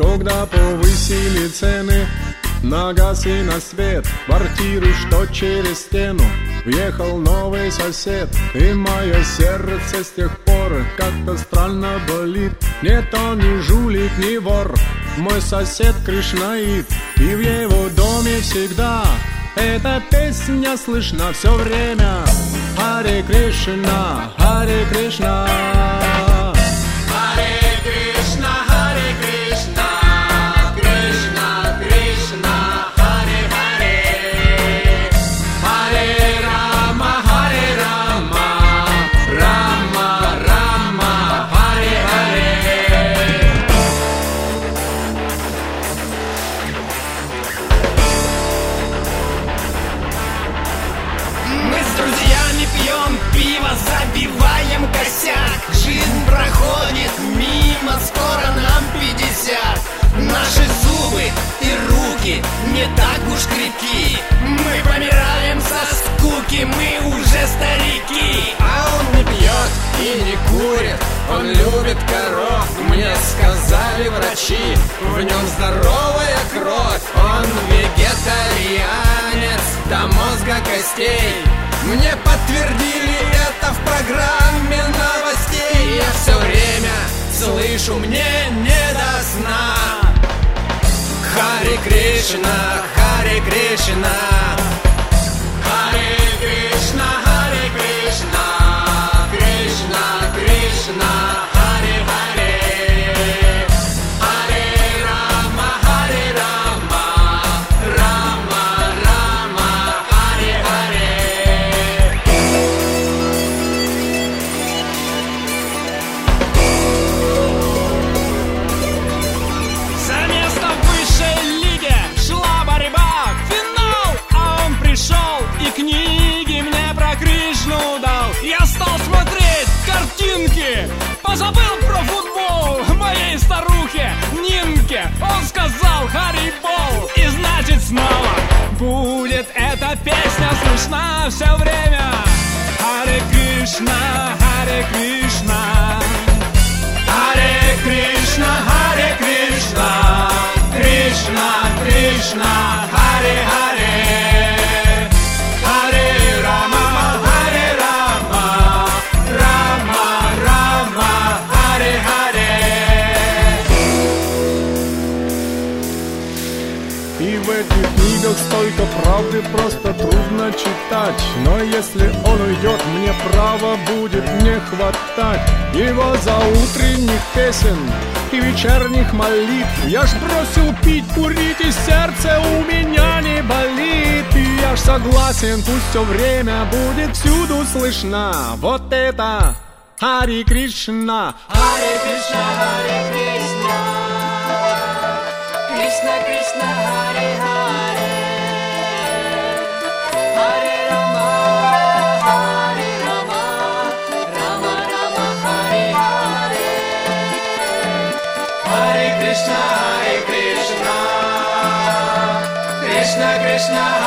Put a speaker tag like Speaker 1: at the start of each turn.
Speaker 1: когда повысили цены на газ и на свет Квартиру, что через стену Въехал новый сосед. И мое сердце с тех пор Как-то странно болит. Нет, он не жулик, не вор. Мой сосед Кришнаит И в его доме всегда Эта песня слышна. Все время Харе Кришна, Харе Кришна
Speaker 2: не так уж крепки. Мы помираем со скуки, мы уже старики.
Speaker 3: А он не пьет и не курит, он любит коров. Мне сказали врачи, в нем здоровая кровь. Он вегетарианец до мозга костей. Мне подтвердили это в программе новостей. Я все время слышу, мне не до сна Харе Кришна, Харе Кришна
Speaker 4: слышна все время. Харе Кришна, Харе Кришна. Харе Кришна, Харе Кришна, Кришна, Кришна, Харе Харе, Харе Рама, Харе Рама, Рама, Рама, Харе Харе.
Speaker 1: И в этих книгах столько правды просто трудно читать. Но если он уйдет, мне право будет не хватать. Его за утренних песен и вечерних молитв Я ж бросил пить, курить, и сердце у меня не болит. И я ж согласен, пусть все время будет всюду слышна Вот это Хари Кришна.
Speaker 2: Харе Кришна, Харе Кришна,